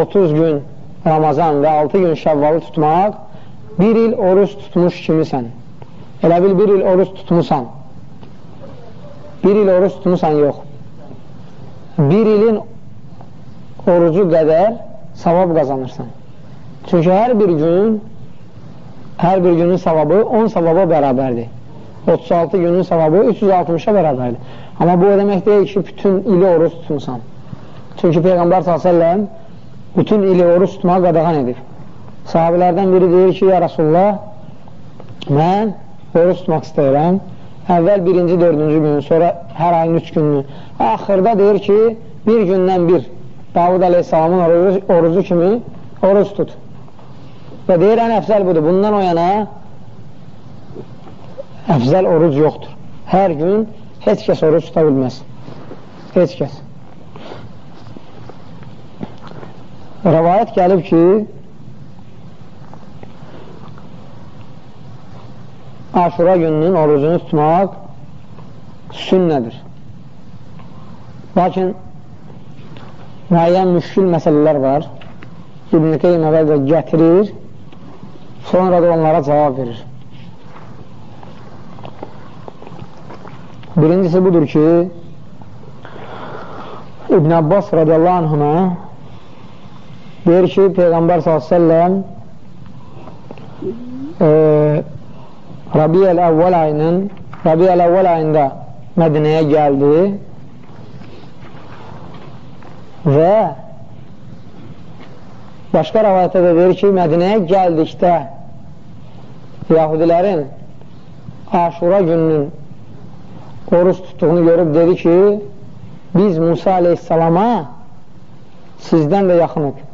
30 gün Ramazan və 6 gün Şəvvalı tutmaq bir il oruç tutmuş kimisən. Elə bil bir il oruç tutmusan. Bir il oruç tutmusan yox. Bir ilin orucu qədər savab qazanırsan. Çünki hər bir gün hər bir günün savabı 10 savaba bərabərdir. 36 günün savabı 360-a bərabərdir. Amma bu o demək deyil ki, bütün ili oruç tutmusan. Çünki Peyğəmbər s.ə.v bütün ili oruç tutmağı qadağan edib. Sahabilərdən biri deyir ki, ya Rasulullah, mən oruç tutmaq istəyirəm. Əvvəl birinci, dördüncü gün, sonra hər ayın üç gününü. Axırda deyir ki, bir gündən bir Davud Aleyhisselamın orucu, orucu kimi oruç tut. Və deyir, ən əfsəl budur. Bundan o yana əfzəl oruc yoxdur. hər gün heç kəs oruç tuta bilməz. Heç kəs. Rəvayət gəlib ki, aşura gününün orucunu tutmaq sünnədir. Lakin müəyyən müşkül məsələlər var. İbn-i Qeym əvvəldə gətirir, sonra da onlara cavab verir. Birincisi budur ki, İbn Abbas radiyallahu anhına deyir ki, Peyğəmbər s.ə.v e, Rabiyəl əvvəl ayının Rabiyəl əvvəl ayında Mədinəyə gəldi və başqa rəvayətə də deyir ki, Mədinəyə gəldikdə Yahudilərin Aşura gününün oruç tutduğunu görüb dedi ki, biz Musa aleyhissalama sizdən də yaxınıq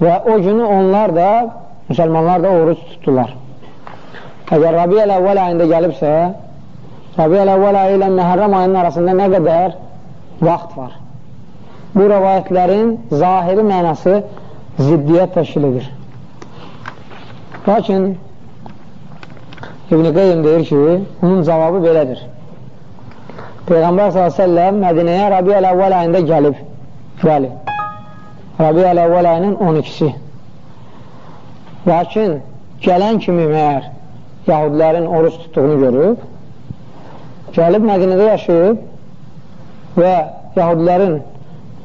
və o günü onlar da, müsəlmanlar da oruç tutdular. Əgər Rabiyəl əvvəl ayında gəlibsə, Rabiyəl əvvəl ayı ilə Məhərrəm ayının arasında nə qədər vaxt var? Bu rəvayətlərin zahiri mənası ziddiyyət təşkil edir. Lakin İbn-i Qeym deyir ki, onun cavabı belədir. Peyğəmbər s.ə.v Mədinəyə Rabiyəl əvvəl ayında gəlib. Bəli. Rabiyəl əvvəl ayının 12-si. Lakin gələn kimi məyər yahudilərin oruç tutduğunu görüb, gəlib Mədinədə yaşayıb və yahudilərin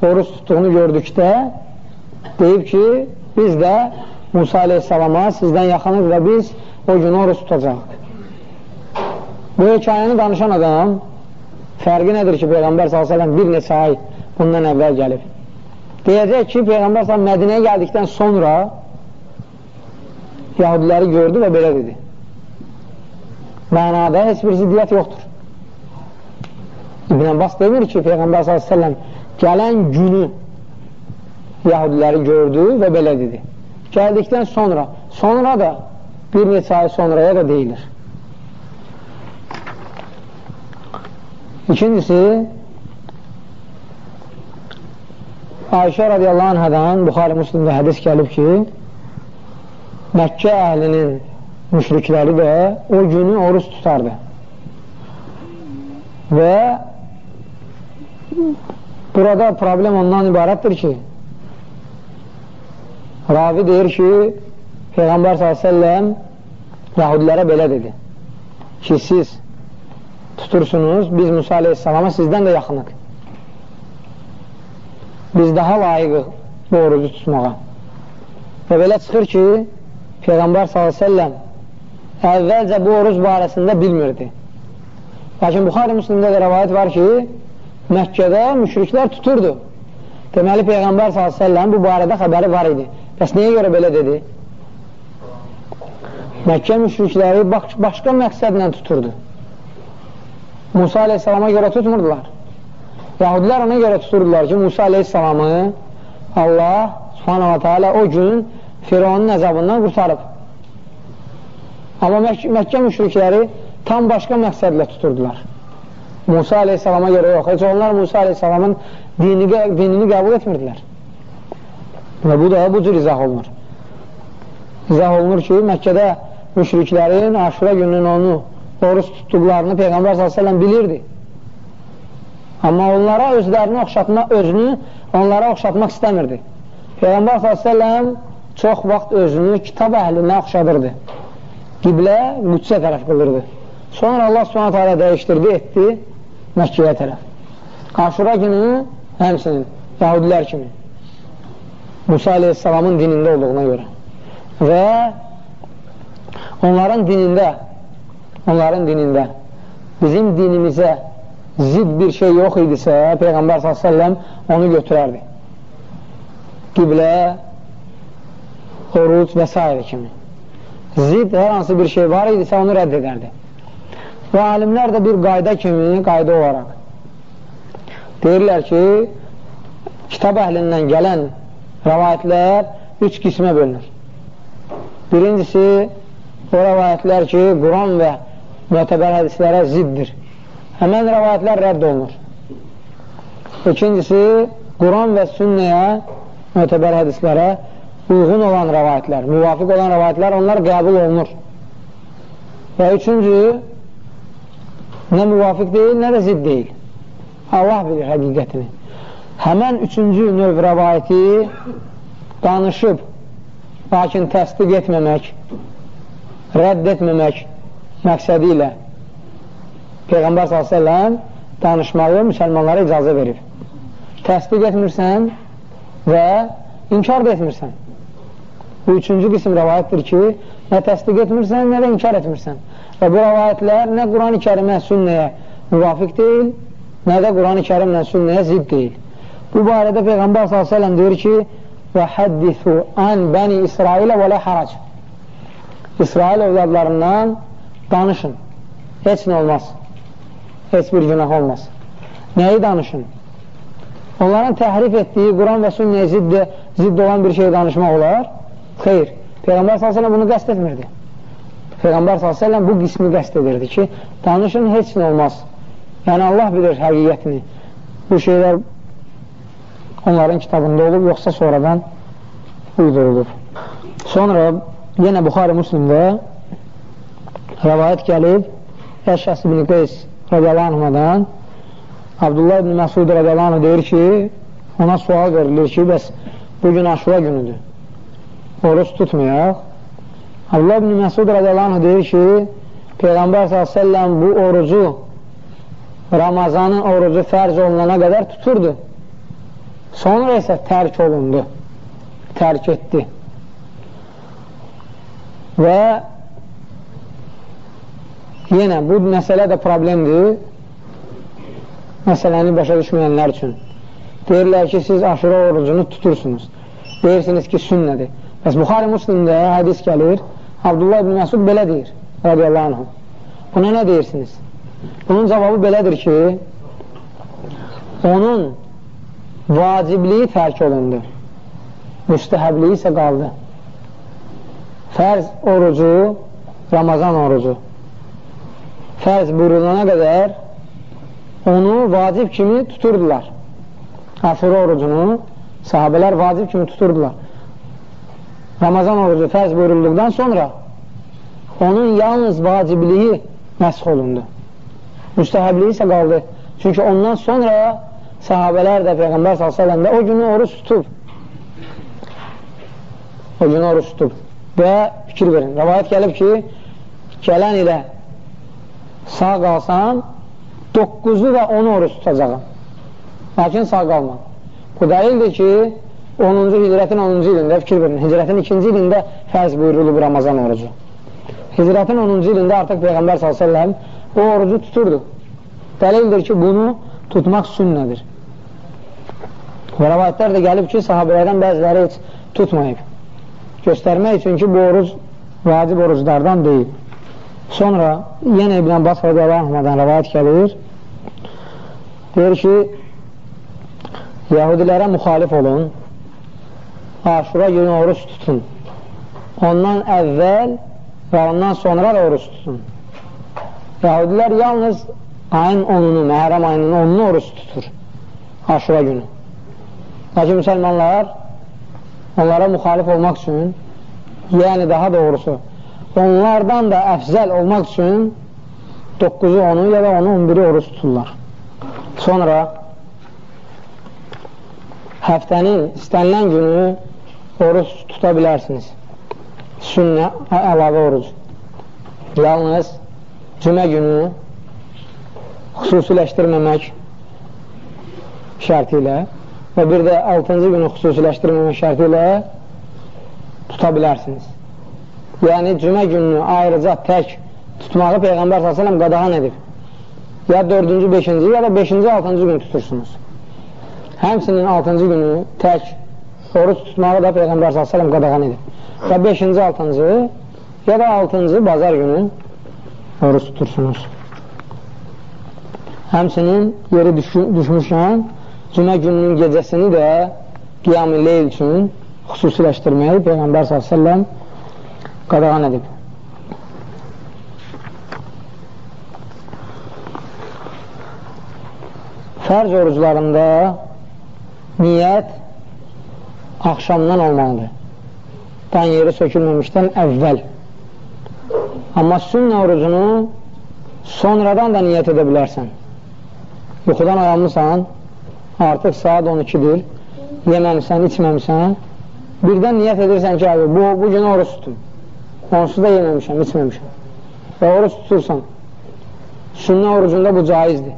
oruç tutduğunu gördükdə deyib ki, biz də Musa aleyhissalama sizdən yaxınıq və biz o gün oruç tutacaq. Bu hekayəni danışan adam fərqi nədir ki, Peyğəmbər s.ə.v bir neçə ay bundan əvvəl gəlib. Deyəcək ki, Peyğəmbər s.ə.v Mədinəyə gəldikdən sonra yahudiləri gördü və belə dedi mənada heç bir ziddiyyət yoxdur. İbn Abbas demir ki, Peyğəmbər s.ə.v gələn günü yahudiləri gördü və belə dedi. Gəldikdən sonra, sonra da bir neçə ay sonraya da deyilir. İkincisi, Ayşə radiyallahu anhadan Buxarı Müslimdə hədis gəlib ki, Məkkə əhlinin müşrikləri də o günü oruç tutardı. Və burada problem ondan ibarətdir ki, ravi deyir ki, Peyğəmbər s.ə.v yahudilərə belə dedi ki, siz tutursunuz, biz Musa aleyhissalama sizdən də yaxınıq. Biz daha layiqıq bu orucu tutmağa. Və belə çıxır ki, Peyğəmbər s.ə.v əvvəlcə bu oruc barəsində bilmirdi. Lakin Buxarı Müslimdə də rəvayət var ki, Məkkədə müşriklər tuturdu. Deməli, Peyğəmbər s.ə.v bu barədə xəbəri var idi. Bəs niyə görə belə dedi? Məkkə müşrikləri başqa məqsədlə tuturdu. Musa aleyhissalama görə tutmurdular. Yahudilər ona görə tuturdular ki, Musa aleyhissalamı Allah subhanahu wa ta'ala o gün Firavunun əzabından qurtarıb. Amma Mək Məkkə müşrikləri tam başqa məqsədlə tuturdular. Musa aleyhissalama görə yox. Heç onlar Musa aleyhissalamın dini, dinini qəbul etmirdilər. Və bu da bu cür izah olunur. İzah olunur ki, Məkkədə müşriklərin aşura gününün onu oruç tutduqlarını Peyğəmbər s.ə.v bilirdi. Amma onlara özlərini oxşatma, özünü onlara oxşatmaq istəmirdi. Peyğəmbər s.ə.v çox vaxt özünü kitab əhlinə oxşadırdı qiblə Qüdsə tərəf qılırdı. Sonra Allah subhanət hələ dəyişdirdi, etdi Məkkəyə tərəf. Aşura günü həmsinin Yahudilər kimi Musa aleyhissalamın dinində olduğuna görə və onların dinində onların dinində bizim dinimizə zid bir şey yox idisə Peyğəmbər s.ə.v onu götürərdi. Qiblə, oruc və s. kimi zid hər hansı bir şey var idisə onu rədd edərdi. Və alimlər də bir qayda kimi, qayda olaraq deyirlər ki, kitab əhlindən gələn rəvayətlər üç qismə bölünür. Birincisi, o rəvayətlər ki, Quran və mötəbər hədislərə ziddir. həmən rəvayətlər rədd olunur. İkincisi, Quran və sünnəyə, mötəbər hədislərə uyğun olan rəvayətlər, müvafiq olan rəvayətlər, onlar qəbul olunur. Və üçüncü, nə müvafiq deyil, nə də zid deyil. Allah bilir həqiqətini. Həmən üçüncü növ rəvayəti danışıb, lakin təsdiq etməmək, rədd etməmək məqsədi ilə Peyğəmbər s.ə.v danışmağı müsəlmanlara icazə verib. Təsdiq etmirsən və inkar da etmirsən. Bu üçüncü qism rəvayətdir ki, nə təsdiq etmirsən, nə də inkar etmirsən. Və bu rəvayətlər nə Quran-ı kərimə, sünnəyə müvafiq deyil, nə də Quran-ı kərimlə sünnəyə zid deyil. Bu barədə Peyğəmbər s.ə.v deyir ki, və həddithu ən bəni İsrailə və lə harac. İsrail övladlarından danışın. Heç nə olmaz. Heç bir günah olmaz. Nəyi danışın? Onların təhrif etdiyi Quran və sünnəyə zidd, zidd olan bir şey danışmaq olar? Xeyr. Peyğəmbər s.ə.v bunu qəst etmirdi. Peyğəmbər s.ə.v bu qismi qəst edirdi ki, danışın heç nə olmaz. Yəni Allah bilir həqiqətini. Bu şeylər onların kitabında olub, yoxsa sonradan uydurulur. Sonra yenə Buxarı Müslimdə rəvayət gəlib Əşəs ibn Qeys radiyallahu Abdullah ibn Məsud radiyallahu deyir ki, ona sual verilir ki, bəs bugün aşura günüdür. Oruç tutmayaq. Abdullah ibn Məsud radiyallahu deyir ki, Peyğəmbər s.ə.v bu orucu Ramazanın orucu fərz olunana qədər tuturdu. Sonra isə tərk olundu. Tərk etdi. Və yenə bu məsələ də problemdir məsələni başa düşməyənlər üçün. Deyirlər ki, siz aşırı orucunu tutursunuz. Deyirsiniz ki, sünnədir. Bəs Buxari Müslimdə hədis gəlir, Abdullah ibn Məsud belə deyir, radiyallahu anh. Buna nə deyirsiniz? Bunun cavabı belədir ki, onun vacibliyi tərk olundu, müstəhəbliyi isə qaldı fərz orucu, Ramazan orucu fərz buyurulana qədər onu vacib kimi tuturdular. Aşura orucunu sahabələr vacib kimi tuturdular. Ramazan orucu fərz buyurulduqdan sonra onun yalnız vacibliyi məsx olundu. Müstəhəbliyi isə qaldı. Çünki ondan sonra sahabələr də Peyğəmbər s.ə.v o günü oruç tutub. O günü oruç tutub və fikir verin. Rəvayət gəlib ki, gələn ilə sağ qalsam, 9-u və 10 oruç tutacaqam. Lakin sağ qalmam. Bu dəlildir ki, 10-cu hicrətin 10-cu ilində, fikir verin, hicrətin 2-ci ilində fərz buyurulub Ramazan orucu. Hicrətin 10-cu ilində artıq Peyğəmbər s.ə.v o orucu tuturdu. Dəlildir ki, bunu tutmaq sünnədir. Və rəvayətlər də gəlib ki, sahabələrdən bəziləri heç tutmayıb göstərmək üçün ki, bu oruc vacib oruclardan deyil. Sonra yenə İbn Abbas radiyallahu rəvayət gəlir. Deyir ki, Yahudilərə müxalif olun, aşura günü oruç tutun. Ondan əvvəl və ondan sonra da oruç tutun. Yahudilər yalnız ayın 10-unu, Məhərəm ayının 10-unu oruç tutur. Aşura günü. Lakin müsəlmanlar onlara müxalif olmaq üçün, yəni daha doğrusu, onlardan da əfzəl olmaq üçün 9-u 10-u ya da 10-u 11-i oruç tuturlar. Sonra həftənin istənilən günü oruç tuta bilərsiniz. Sünnə əlavə oruc. Yalnız cümə günü xüsusiləşdirməmək şərti ilə və bir də 6-cı günü xüsusiləşdirməmək şərti ilə tuta bilərsiniz. Yəni, cümə gününü ayrıca tək tutmağı Peyğəmbər s.ə.v qadağan edib. Ya 4-cü, 5-ci, ya da 5-ci, 6-cı gün tutursunuz. Həmsinin 6-cı günü tək oruç tutmağı da Peyğəmbər s.ə.v qadağan edib. Ya 5-ci, 6-cı, ya da 6-cı bazar günü oruç tutursunuz. Həmsinin yeri düş düşmüşkən cümə gününün gecəsini də qiyam-ı leyl üçün xüsusiləşdirməyi Peyğəmbər s.ə.v qadağan edib. fərz oruclarında niyyət axşamdan olmalıdır. Dan yeri sökülməmişdən əvvəl. Amma sünnə orucunu sonradan da niyyət edə bilərsən. Yuxudan ayalmısan, artıq saat 12-dir, yeməmisən, içməmisən, birdən niyyət edirsən ki, abi, bu, bu gün oruç tutum. Onsuz da yeməmişəm, içməmişəm. Və oruç tutursan, sünnə orucunda bu caizdir.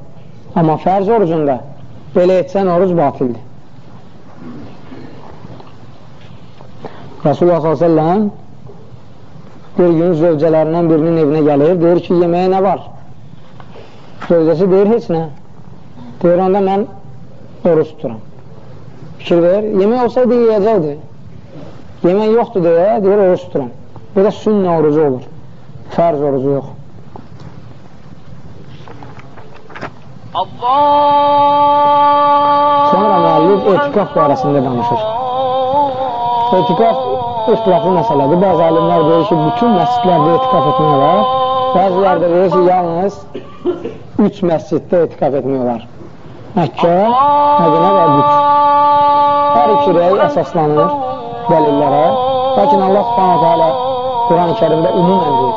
Amma fərz orucunda belə etsən, oruc batildir. Rasulullah s.ə.v bir gün zövcələrindən birinin evinə gəlir, deyir ki, yeməyə nə var? Zövcəsi deyir, heç nə. Deyir, onda mən oruç tuturam. Fikir ver, yemək olsaydı yiyəcəkdi. Yemək yoxdur deyə, deyir, oruç tuturam. Bu da sünnə orucu olur. Fərz orucu yox. Sonra müəllif etikaf barəsində danışır. Etikaf ixtilaflı məsələdir. Bəzi alimlər deyir ki, bütün məscidlərdə etikaf etmək olar. Bəziləri də deyir ki, yalnız üç məsciddə etikaf etmək olar. Məkkə, Mədinə və Büt. Hər iki rəy əsaslanır dəlillərə. Lakin Allah subhanahu teala Quran-ı kərimdə umumən deyir,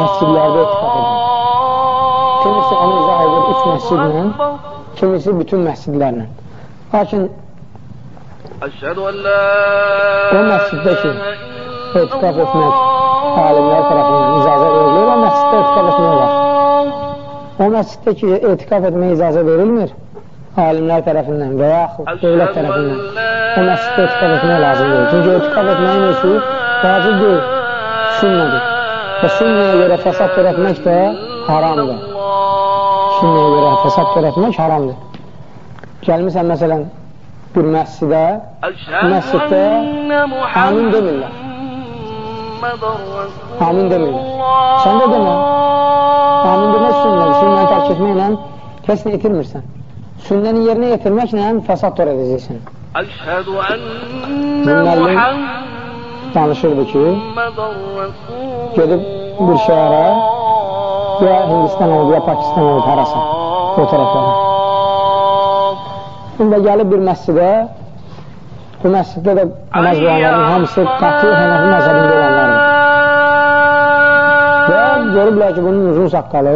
məscidlərdə etikaf edin. Kimisi onu izah edir üç məscidlə, kimisi bütün məscidlərlə. Lakin o məsciddə ki, etikaf etmək alimlər tərəfindən icazə verilir, o məsciddə etikaf etmək olar. O məsciddə ki, etikaf etmək icazə verilmir alimlər tərəfindən və yaxud dövlət tərəfindən o məsciddə etikaf etmək lazım deyil. Çünki etikaf etməyin özü vacib deyil, sünnədir. Və sünnəyə görə fəsad törətmək də haramdır. Sünnəyə görə fəsad törətmək haramdır. Gəlmirsən, məsələn, bir məscidə, məsciddə amin demirlər. Amin demirlər. Sən də demə. Amin demək sünnədir. Sünnəni tərk etməklə nə itirmirsən. Sünnəni yerinə yetirməklə fəsad törədəcəksən. Müəllim danışırdı ki, gedib bir şəhərə ya Hindistan oldu, ya Pakistan oldu, harasa, o tərəflərə. İndi gəlib bir məscidə, bu məsciddə də namaz qılanların hamısı qatı hənəfi məzəbində olanlardır. Və görüblər ki, bunun uzun saqqalı,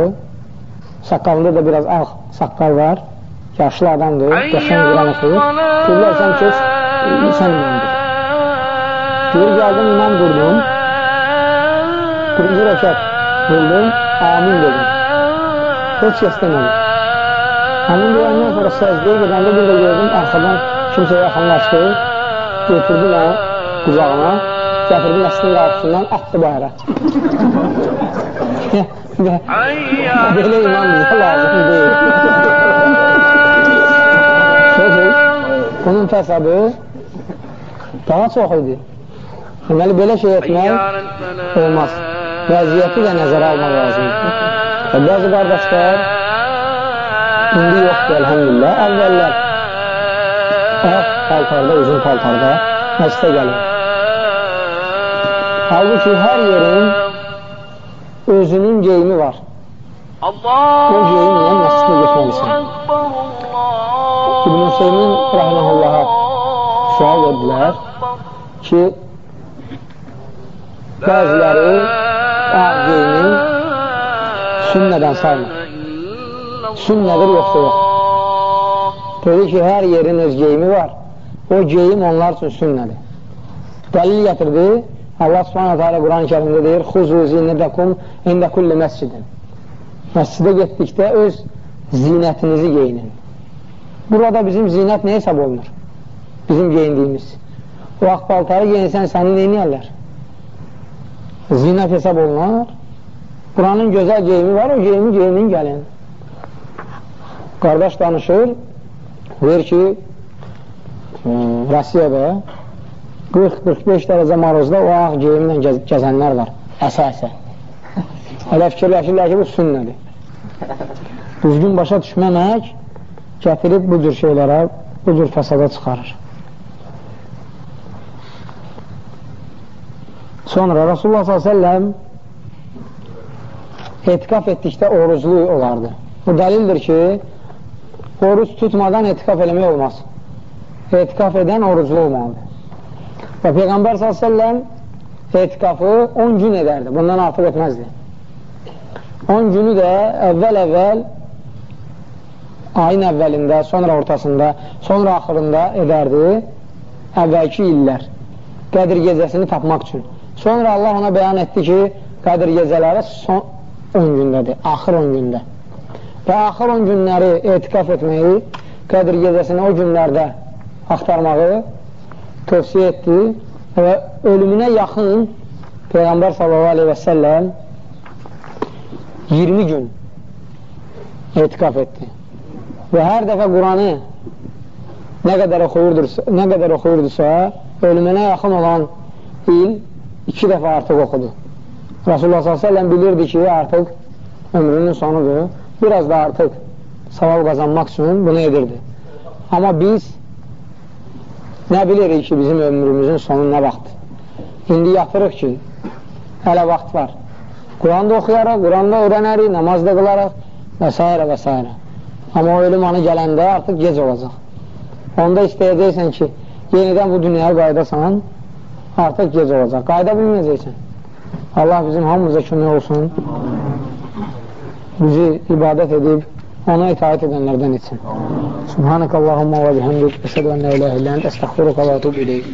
saqqalında da biraz ağ saqqal var, yaşlı adamdır, qəşən Quran oxuyur. Deyirlər, sən keç, sən imamdır. Deyir, gəldim, imam qurdum, birinci rəkat qurdum, amin dedim. Heç kəs demədim. Həmin deyəndən sonra səcdəyə gedəndə bir də gördüm, arxadan kimsə yaxınlaşdı, götürdü mən qucağına, gətirdi məscidin qarşısından, atdı bayra. Belə imam bizə lazım deyil. Sözü, bunun fəsadı daha çox idi. Deməli, belə şey etmək olmaz. Vəziyyəti də nəzərə almaq lazımdır. Bəzi qardaşlar İndi yoxdur, əlhəmdülillah. Əvvəllər ağ paltarda, uzun paltarda məscidə gəlir. Halbuki hər yerin özünün geyimi var. O geyimlə məscidə getməlisən. İbn-i Hüseymin rəhməhullaha sual verdilər ki, bəziləri ağ geyimi sünnədən saymır sünnədir yoxsa yox. Dedi ki, hər yerin öz geyimi var. O geyim onlar üçün sünnədir. Dəlil gətirdi. Allah subhanahu teala Quran-ı kərimdə deyir, Xuzu zinədəkum ində kulli məscidin. Məscidə getdikdə öz zinətinizi geyinin. Burada bizim zinət nə hesab olunur? Bizim geyindiyimiz. O ağ paltarı geyinsən səni neyniyərlər? Zinət hesab olunar. Quranın gözəl geyimi var, o geyimi geyinin gəlin. Qardaş danışır, deyir ki, Rusiyada 40-45 dərəcə maruzda o ağ geyimlə gəz gəzənlər var, əsə-əsə. Elə fikirləşirlər ki, bu sünnədir. Düzgün başa düşməmək gətirib bu cür şeylərə, bu cür fəsada çıxarır. Sonra Rasulullah s.ə.v etiqaf etdikdə oruclu olardı. Bu dəlildir ki, oruç tutmadan etikaf eləmək olmaz. Etikaf edən oruclu olmalıdır. Və Peyğəmbər s.ə.v etikafı 10 gün edərdi, bundan artıq etməzdi. 10 günü də əvvəl-əvvəl ayın əvvəlində, sonra ortasında, sonra axırında edərdi əvvəlki illər Qədir gecəsini tapmaq üçün. Sonra Allah ona bəyan etdi ki, Qədir gecələri son 10 gündədir, axır 10 gündə. Və axır 10 günləri etikaf etməyi, Qədir gecəsini o günlərdə axtarmağı tövsiyə etdi və ölümünə yaxın Peyğəmbər s.a.v 20 gün etikaf etdi. Və hər dəfə Quranı nə qədər oxuyurdusa, nə qədər oxuyurdusa, ölümünə yaxın olan il iki dəfə artıq oxudu. Rasulullah s.ə.v bilirdi ki, artıq ömrünün sonudur, biraz da artıq savab qazanmaq üçün bunu edirdi. Amma biz nə bilirik ki, bizim ömrümüzün sonu nə vaxtdır? İndi yatırıq ki, hələ vaxt var. Quranda oxuyaraq, Quranda öyrənərik, namazda qılaraq və s. və s. Amma o ölüm anı gələndə artıq gec olacaq. Onda istəyəcəksən ki, yenidən bu dünyaya qaydasan, artıq gec olacaq. Qayda bilməyəcəksən. Allah bizim hamımıza kömək olsun. Bizi ibadət edib, ona itaat edənlərdən etsin. Subhanəkəllahumma və bihamdik, əşədə ən ilə ilə ən əstəxfiruqa və tubu iləyik.